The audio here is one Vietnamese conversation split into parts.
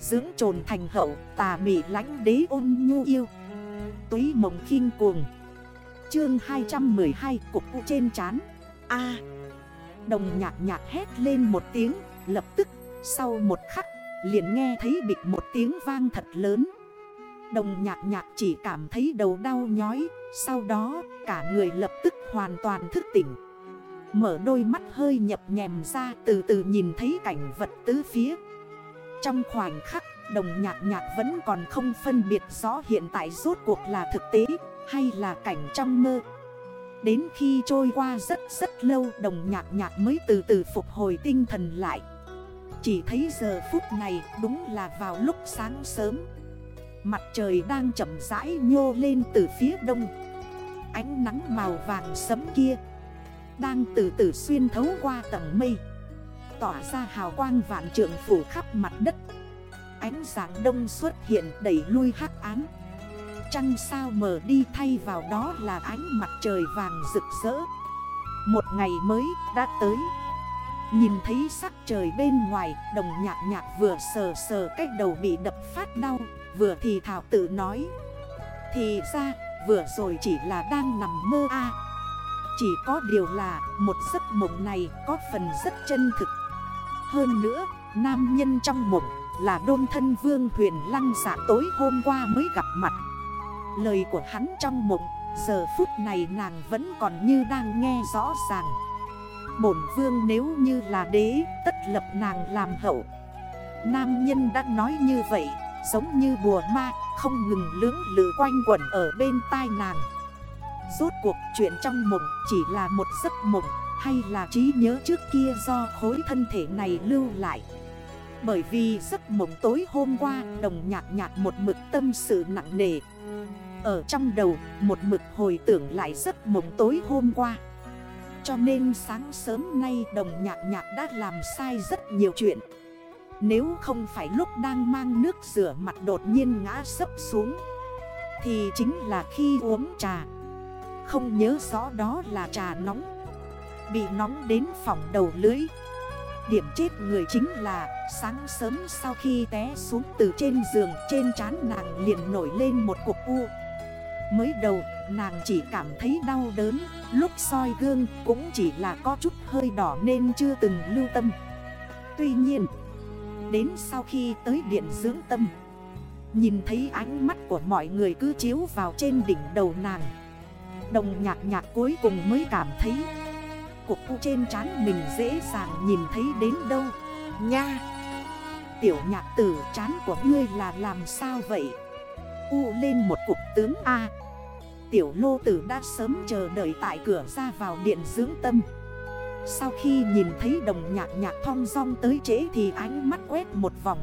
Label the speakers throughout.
Speaker 1: Dưỡng trồn thành hậu, tà mị lánh đế ôn nhu yêu. Túy mộng khinh cuồng. Chương 212 cục u trên chán A. Đồng nhạc nhạc hét lên một tiếng, Lập tức, sau một khắc, liền nghe thấy bịch một tiếng vang thật lớn. Đồng nhạc nhạc chỉ cảm thấy đầu đau nhói, Sau đó, cả người lập tức hoàn toàn thức tỉnh. Mở đôi mắt hơi nhập nhèm ra, từ từ nhìn thấy cảnh vật tứ phía. Trong khoảnh khắc, đồng nhạc nhạc vẫn còn không phân biệt rõ hiện tại rốt cuộc là thực tế hay là cảnh trong mơ. Đến khi trôi qua rất rất lâu, đồng nhạc nhạc mới từ từ phục hồi tinh thần lại. Chỉ thấy giờ phút này đúng là vào lúc sáng sớm. Mặt trời đang chậm rãi nhô lên từ phía đông. Ánh nắng màu vàng sấm kia Đang từ từ xuyên thấu qua tầng mây. Tỏa ra hào quang vạn trượng phủ khắp mặt đất. Ánh sáng đông xuất hiện đẩy lui hắc ám. Trăng sao mở đi thay vào đó là ánh mặt trời vàng rực rỡ. Một ngày mới đã tới. Nhìn thấy sắc trời bên ngoài, Đồng nhạc nhạc vừa sờ sờ cách đầu bị đập phát đau, Vừa thì thảo tự nói. Thì ra, vừa rồi chỉ là đang nằm mơ a. Chỉ có điều là một giấc mộng này có phần rất chân thực. Hơn nữa, nam nhân trong mộng là đôn thân vương huyền lăng giả tối hôm qua mới gặp mặt. Lời của hắn trong mộng, Giờ phút này nàng vẫn còn như đang nghe rõ ràng. Bổn vương nếu như là đế, Tất lập nàng làm hậu. Nam nhân đã nói như vậy, Giống như bùa ma, Không ngừng lưỡng lự quanh quẩn ở bên tai nàng. Rốt cuộc chuyện trong mộng chỉ là một giấc mộng. Hay là trí nhớ trước kia do khối thân thể này lưu lại. Bởi vì giấc mộng tối hôm qua Đồng nhạc nhạc một mực tâm sự nặng nề. Ở trong đầu, một mực hồi tưởng lại giấc mộng tối hôm qua. Cho nên sáng sớm nay đồng nhạc nhạc đã làm sai rất nhiều chuyện. Nếu không phải lúc đang mang nước rửa mặt đột nhiên ngã sấp xuống, Thì chính là khi uống trà. Không nhớ rõ đó là trà nóng. Bị nóng đến phòng đầu lưới Điểm chết người chính là, sáng sớm sau khi té xuống từ trên giường, Trên trán nàng liền nổi lên một cục u. Mới đầu, nàng chỉ cảm thấy đau đớn, Lúc soi gương cũng chỉ là có chút hơi đỏ nên chưa từng lưu tâm. Tuy nhiên, Đến sau khi tới điện dưỡng tâm, Nhìn thấy ánh mắt của mọi người cứ chiếu vào trên đỉnh đầu nàng. Đồng nhạc nhạc cuối cùng mới cảm thấy Cục u trên trán mình dễ dàng nhìn thấy đến đâu. Nha! Tiểu nhạc tử, chán của ngươi là làm sao vậy? U lên một cục tướng A. Tiểu lô tử đã sớm chờ đợi tại cửa ra vào điện dưỡng tâm. Sau khi nhìn thấy đồng nhạc nhạc thong rong tới trễ thì ánh mắt quét một vòng.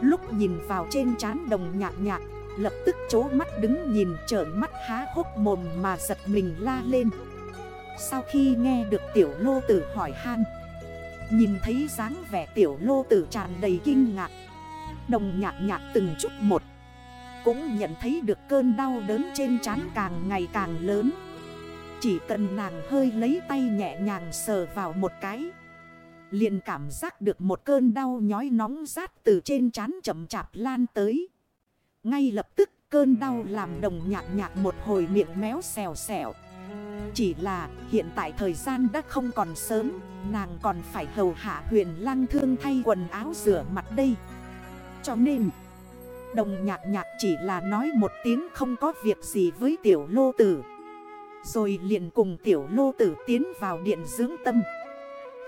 Speaker 1: Lúc nhìn vào trên trán đồng nhạc nhạc, Lập tức chố mắt đứng nhìn trởn mắt há hốc mồm mà giật mình la lên. Sau khi nghe được tiểu lô tử hỏi han, Nhìn thấy dáng vẻ tiểu lô tử tràn đầy kinh ngạc, Đồng nhạc nhạc từng chút một, cũng nhận thấy được cơn đau đớn trên trán càng ngày càng lớn. Chỉ cần nàng hơi lấy tay nhẹ nhàng sờ vào một cái, liền cảm giác được một cơn đau nhói nóng rát từ trên trán chậm chạp lan tới. Ngay lập tức, cơn đau làm đồng nhạc nhạc một hồi miệng méo xèo xèo. Chỉ là hiện tại thời gian đã không còn sớm, Nàng còn phải hầu hạ huyền lang thương thay quần áo rửa mặt đây. Cho nên, Đồng nhạc nhạc chỉ là nói một tiếng không có việc gì với tiểu lô tử. Rồi liền cùng tiểu lô tử tiến vào điện dưỡng tâm.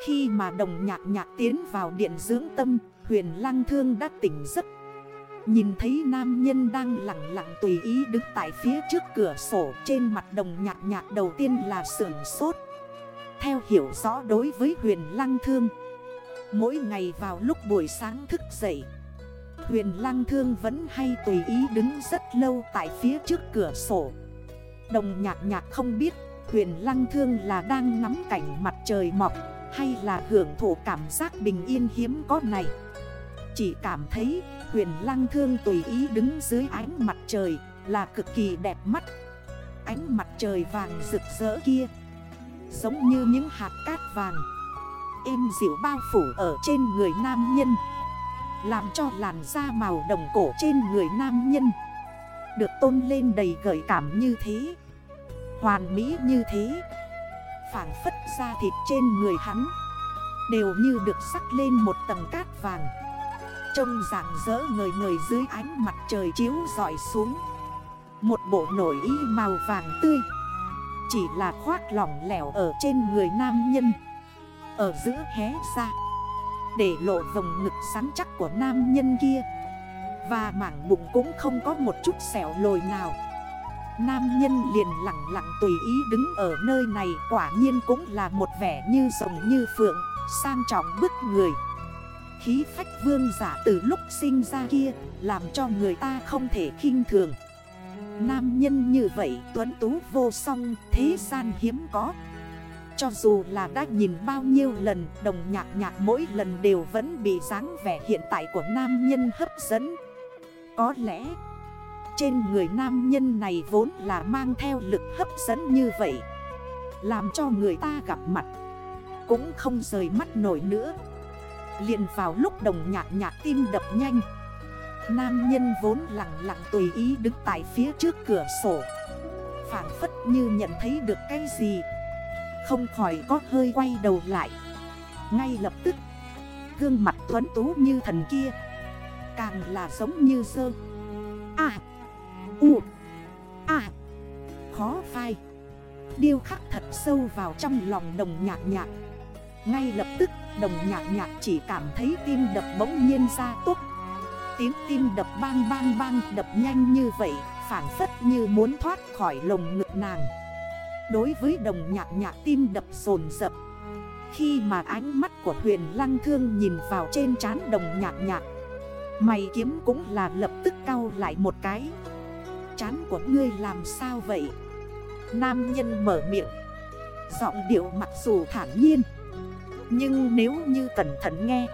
Speaker 1: Khi mà đồng nhạc nhạc tiến vào điện dưỡng tâm, Huyền Lang thương đã tỉnh giấc. Nhìn thấy nam nhân đang lặng lặng tùy ý đứng tại phía trước cửa sổ Trên mặt đồng nhạt nhạt đầu tiên là sưởng sốt. Theo hiểu rõ đối với huyền lăng thương, Mỗi ngày vào lúc buổi sáng thức dậy, Huyền Lăng Thương vẫn hay tùy ý đứng rất lâu tại phía trước cửa sổ. Đồng nhạc nhạc không biết Huyền Lăng Thương là đang ngắm cảnh mặt trời mọc Hay là hưởng thụ cảm giác bình yên hiếm có này. Chỉ cảm thấy huyền Lăng Thương tùy ý đứng dưới ánh mặt trời Là cực kỳ đẹp mắt. Ánh mặt trời vàng rực rỡ kia, Giống như những hạt cát vàng, Êm dịu bao phủ ở trên người nam nhân, Làm cho làn da màu đồng cổ trên người nam nhân Được tôn lên đầy gợi cảm như thế. Hoàn mỹ như thế Phản phất da thịt trên người hắn Đều như được sắc lên một tầng cát vàng. Trông rạng rỡ người người dưới ánh mặt trời chiếu dọi xuống. Một bộ nổi y màu vàng tươi. Chỉ là khoác lỏng lẻo ở trên người nam nhân. Ở giữa hé ra. Để lộ vòng ngực sắn chắc của nam nhân kia. Và mảng bụng cũng không có một chút xẻo lồi nào. Nam nhân liền lặng lặng tùy ý đứng ở nơi này Quả nhiên cũng là một vẻ như rồng như phượng, Sang trọng bức người. Khí phách vương giả từ lúc sinh ra kia, Làm cho người ta không thể khinh thường. Nam nhân như vậy tuấn tú vô song, Thế gian hiếm có. Cho dù là đã nhìn bao nhiêu lần, Đồng nhạc nhạc mỗi lần đều vẫn bị dáng vẻ hiện tại của nam nhân hấp dẫn. Có lẽ, trên người nam nhân này vốn là mang theo lực hấp dẫn như vậy, Làm cho người ta gặp mặt, Cũng không rời mắt nổi nữa liền vào lúc đồng nhạc nhạc tim đập nhanh. Nam nhân vốn lặng lặng tùy ý đứng tại phía trước cửa sổ. Phản phất như nhận thấy được cái gì. Không khỏi có hơi quay đầu lại. Ngay lập tức, Gương mặt tuấn tú như thần kia, Càng là giống như sơ. À U À Khó phai. Điêu khắc thật sâu vào trong lòng đồng nhạc nhạc. Ngay lập tức đồng nhạc nhạc chỉ cảm thấy tim đập bỗng nhiên ra tốt Tiếng tim đập bang bang bang đập nhanh như vậy Phản phất như muốn thoát khỏi lồng ngực nàng. Đối với đồng nhạc nhạc tim đập rồn rập. Khi mà ánh mắt của huyền lăng thương nhìn vào trên trán đồng nhạc nhạc, Mày kiếm cũng là lập tức cau lại một cái. Chán của ngươi làm sao vậy? Nam nhân mở miệng. Giọng điệu mặc dù thản nhiên nhưng nếu như cẩn thận nghe,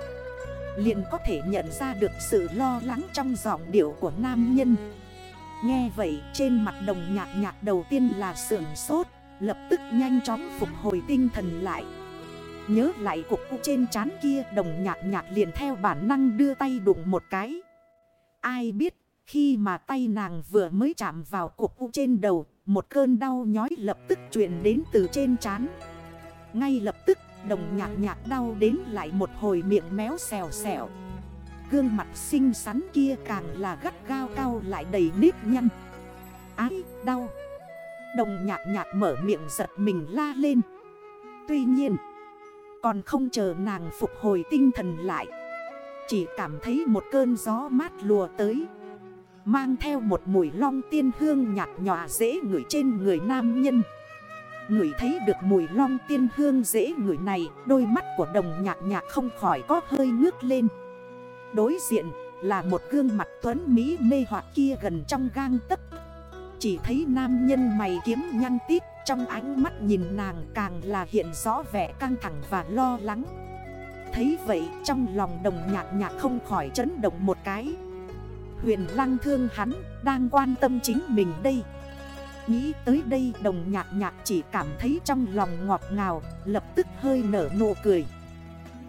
Speaker 1: liền có thể nhận ra được sự lo lắng trong giọng điệu của nam nhân. Nghe vậy, trên mặt đồng nhạc nhạc đầu tiên là sưởng sốt, Lập tức nhanh chóng phục hồi tinh thần lại. Nhớ lại cục cụ trên trán kia, đồng nhạc nhạc liền theo bản năng đưa tay đụng một cái. Ai biết, khi mà tay nàng vừa mới chạm vào cục cụ trên đầu, Một cơn đau nhói lập tức chuyển đến từ trên trán. Ngay lập tức đồng nhạc nhạc đau đến lại một hồi miệng méo xèo xèo. Gương mặt xinh xắn kia càng là gắt gao cao lại đầy nếp nhăn. Ái, đau. Đồng nhạc nhạc mở miệng giật mình la lên. Tuy nhiên, Còn không chờ nàng phục hồi tinh thần lại, Chỉ cảm thấy một cơn gió mát lùa tới, Mang theo một mùi long tiên hương nhạt nhòa dễ ngửi trên người nam nhân. Người thấy được mùi long tiên hương dễ người này, Đôi mắt của đồng nhạc nhạc không khỏi có hơi ngước lên. Đối diện là một gương mặt tuấn Mỹ mê hoặc kia gần trong gang tấc. Chỉ thấy nam nhân mày kiếm nhăn tít, Trong ánh mắt nhìn nàng càng là hiện rõ vẻ căng thẳng và lo lắng. Thấy vậy, trong lòng đồng nhạc nhạc không khỏi chấn động một cái. Huyền lăng thương hắn, đang quan tâm chính mình đây. Nghĩ tới đây, đồng nhạc nhạc chỉ cảm thấy trong lòng ngọt ngào, Lập tức hơi nở nụ cười.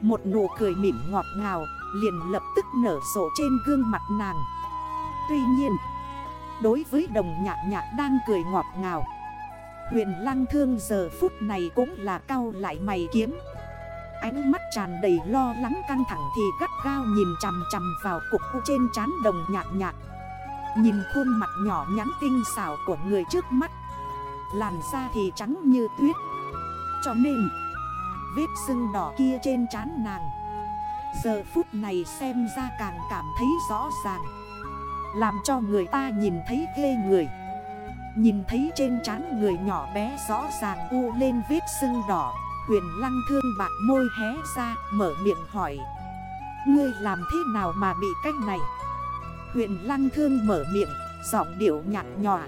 Speaker 1: Một nụ cười mỉm ngọt ngào, liền lập tức nở sổ trên gương mặt nàng. Tuy nhiên, Đối với đồng nhạc nhạc đang cười ngọt ngào, Huyền lăng thương giờ phút này cũng là cao lại mày kiếm. Ánh mắt tràn đầy lo lắng căng thẳng thì gắt gao nhìn chằm chằm vào cục trên trán đồng nhạc nhạc. Nhìn khuôn mặt nhỏ nhắn tinh xảo của người trước mắt. Làn da thì trắng như tuyết. Cho nên, Vết sưng đỏ kia trên trán nàng. Giờ phút này xem ra càng cảm thấy rõ ràng. Làm cho người ta nhìn thấy ghê người. Nhìn thấy trên trán người nhỏ bé rõ ràng u lên vết sưng đỏ. Huyền lăng thương bạc môi hé ra, mở miệng hỏi. Ngươi làm thế nào mà bị cách này? Huyền lăng thương mở miệng, Giọng điệu nhạt nhòa.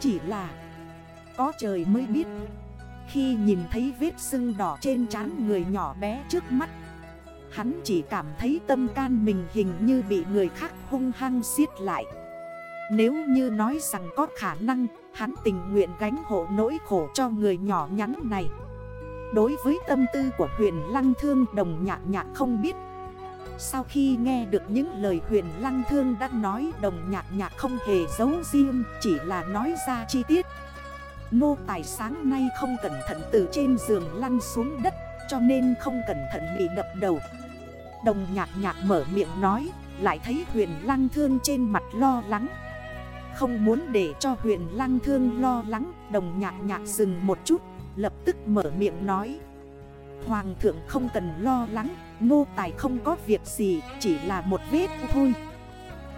Speaker 1: Chỉ là, Có trời mới biết. Khi nhìn thấy vết sưng đỏ trên trán người nhỏ bé trước mắt, Hắn chỉ cảm thấy tâm can mình hình như bị người khác hung hăng xiết lại. Nếu như nói rằng có khả năng, Hắn tình nguyện gánh hộ nỗi khổ cho người nhỏ nhắn này. Đối với tâm tư của huyền lăng thương, đồng nhạc nhạc không biết sau khi nghe được những lời huyền lăng thương đã nói, Đồng nhạc nhạc không hề giấu riêng, Chỉ là nói ra chi tiết. Nô tài sáng nay không cẩn thận từ trên giường lăn xuống đất, Cho nên không cẩn thận bị đập đầu. Đồng nhạc nhạc mở miệng nói, Lại thấy huyền lăng thương trên mặt lo lắng. Không muốn để cho huyền lăng thương lo lắng, Đồng nhạc nhạc dừng một chút, Lập tức mở miệng nói. Hoàng thượng không cần lo lắng, Nô tài không có việc gì, Chỉ là một vết thôi.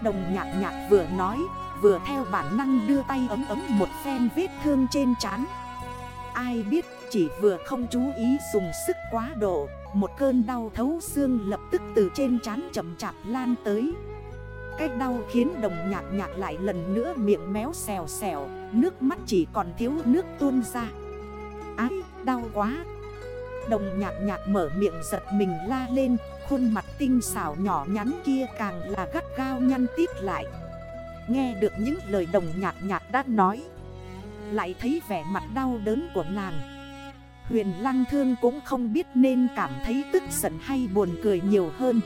Speaker 1: Đồng nhạc nhạc vừa nói, Vừa theo bản năng đưa tay ấm ấm một phen vết thương trên chán Ai biết, chỉ vừa không chú ý dùng sức quá độ, Một cơn đau thấu xương lập tức từ trên chán chậm chạp lan tới. Cách đau khiến đồng nhạc nhạc lại lần nữa miệng méo xèo xèo, Nước mắt chỉ còn thiếu nước tuôn ra. Ái, đau quá. Đồng nhạc nhạc mở miệng giật mình la lên, Khuôn mặt tinh xảo nhỏ nhắn kia càng là gắt gao nhăn tít lại. Nghe được những lời đồng nhạc nhạc đã nói, Lại thấy vẻ mặt đau đớn của nàng. Huyền lăng thương cũng không biết nên cảm thấy tức giận hay buồn cười nhiều hơn.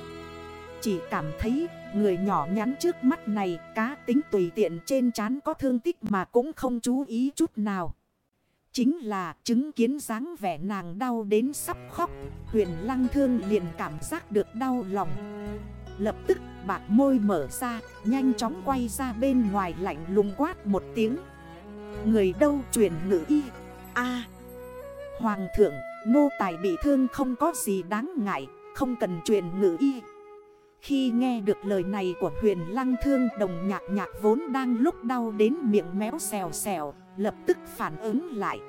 Speaker 1: Chỉ cảm thấy người nhỏ nhắn trước mắt này cá tính tùy tiện trên trán có thương tích mà cũng không chú ý chút nào. Chính là chứng kiến dáng vẻ nàng đau đến sắp khóc. Huyền lăng thương liền cảm giác được đau lòng. Lập tức, bạc môi mở ra, Nhanh chóng quay ra bên ngoài lạnh lùng quát một tiếng. Người đâu truyền ngữ y? A. Hoàng thượng, Nô tài bị thương không có gì đáng ngại, Không cần truyền ngữ y. Khi nghe được lời này của huyền lăng thương, Đồng nhạc nhạc vốn đang lúc đau đến miệng méo xèo xèo, Lập tức phản ứng lại.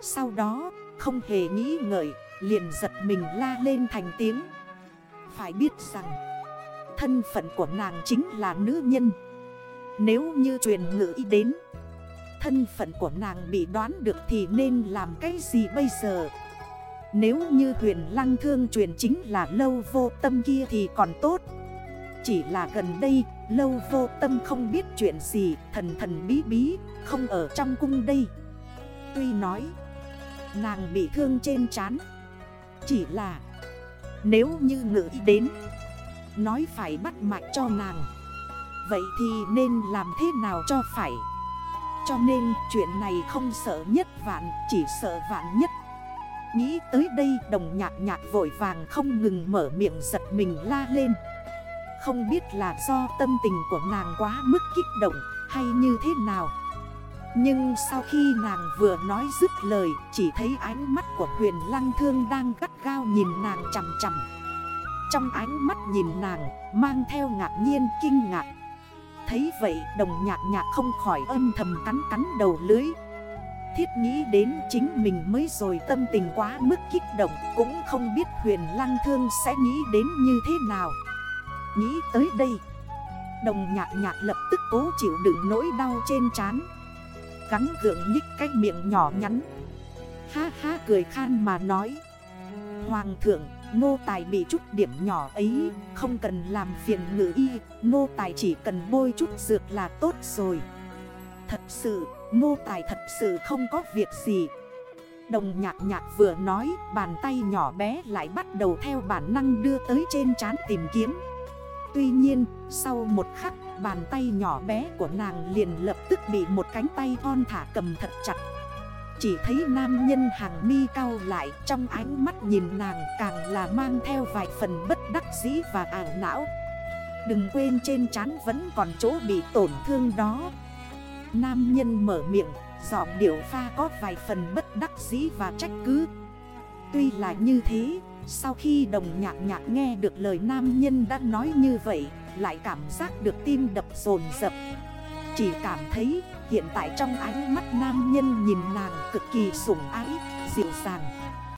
Speaker 1: Sau đó, không hề nghĩ ngợi, Liền giật mình la lên thành tiếng. Phải biết rằng, Thân phận của nàng chính là nữ nhân. Nếu như truyền ngữ ý đến, Thân phận của nàng bị đoán được thì nên làm cái gì bây giờ? Nếu như huyền lăng thương truyền chính là lâu vô tâm kia thì còn tốt. Chỉ là gần đây, lâu vô tâm không biết chuyện gì, Thần thần bí bí, không ở trong cung đây. Tuy nói, nàng bị thương trên chán Chỉ là, nếu như ngữ đến, Nói phải bắt mạch cho nàng, Vậy thì nên làm thế nào cho phải? Cho nên chuyện này không sợ nhất vạn, Chỉ sợ vạn nhất Nghĩ tới đây, đồng nhạc nhạc vội vàng không ngừng mở miệng giật mình la lên. Không biết là do tâm tình của nàng quá mức kích động hay như thế nào. Nhưng sau khi nàng vừa nói dứt lời, Chỉ thấy ánh mắt của huyền lăng thương đang gắt gao nhìn nàng chằm chằm. Trong ánh mắt nhìn nàng, Mang theo ngạc nhiên, kinh ngạc. Thấy vậy, đồng nhạc nhạc không khỏi âm thầm cắn cắn đầu lưới Thiết nghĩ đến chính mình mới rồi tâm tình quá mức kích động, Cũng không biết huyền lăng thương sẽ nghĩ đến như thế nào. Nghĩ tới đây, Đồng nhạc nhạc lập tức cố chịu đựng nỗi đau trên chán Gắn gượng nhích cái miệng nhỏ nhắn. Ha ha cười khan mà nói, Hoàng thượng, Nô tài bị chút điểm nhỏ ấy, Không cần làm phiền ngữ y, Nô tài chỉ cần bôi chút dược là tốt rồi. Thật sự Nô tài thật sự không có việc gì. Đồng nhạc nhạc vừa nói, Bàn tay nhỏ bé lại bắt đầu theo bản năng đưa tới trên trán tìm kiếm. Tuy nhiên, sau một khắc, Bàn tay nhỏ bé của nàng liền lập tức bị một cánh tay thon thả cầm thật chặt. Chỉ thấy nam nhân hàng mi cao lại, trong ánh mắt nhìn nàng càng là mang theo vài phần bất đắc dĩ và ảo não. Đừng quên trên trán vẫn còn chỗ bị tổn thương đó. Nam nhân mở miệng, giọng điệu pha có vài phần bất đắc dĩ và trách cứ. Tuy là như thế, sau khi đồng nhạc nhạc nghe được lời nam nhân đã nói như vậy Lại cảm giác được tim đập dồn dập Chỉ cảm thấy Hiện tại trong ánh mắt nam nhân nhìn nàng cực kỳ sủng ái, dịu dàng.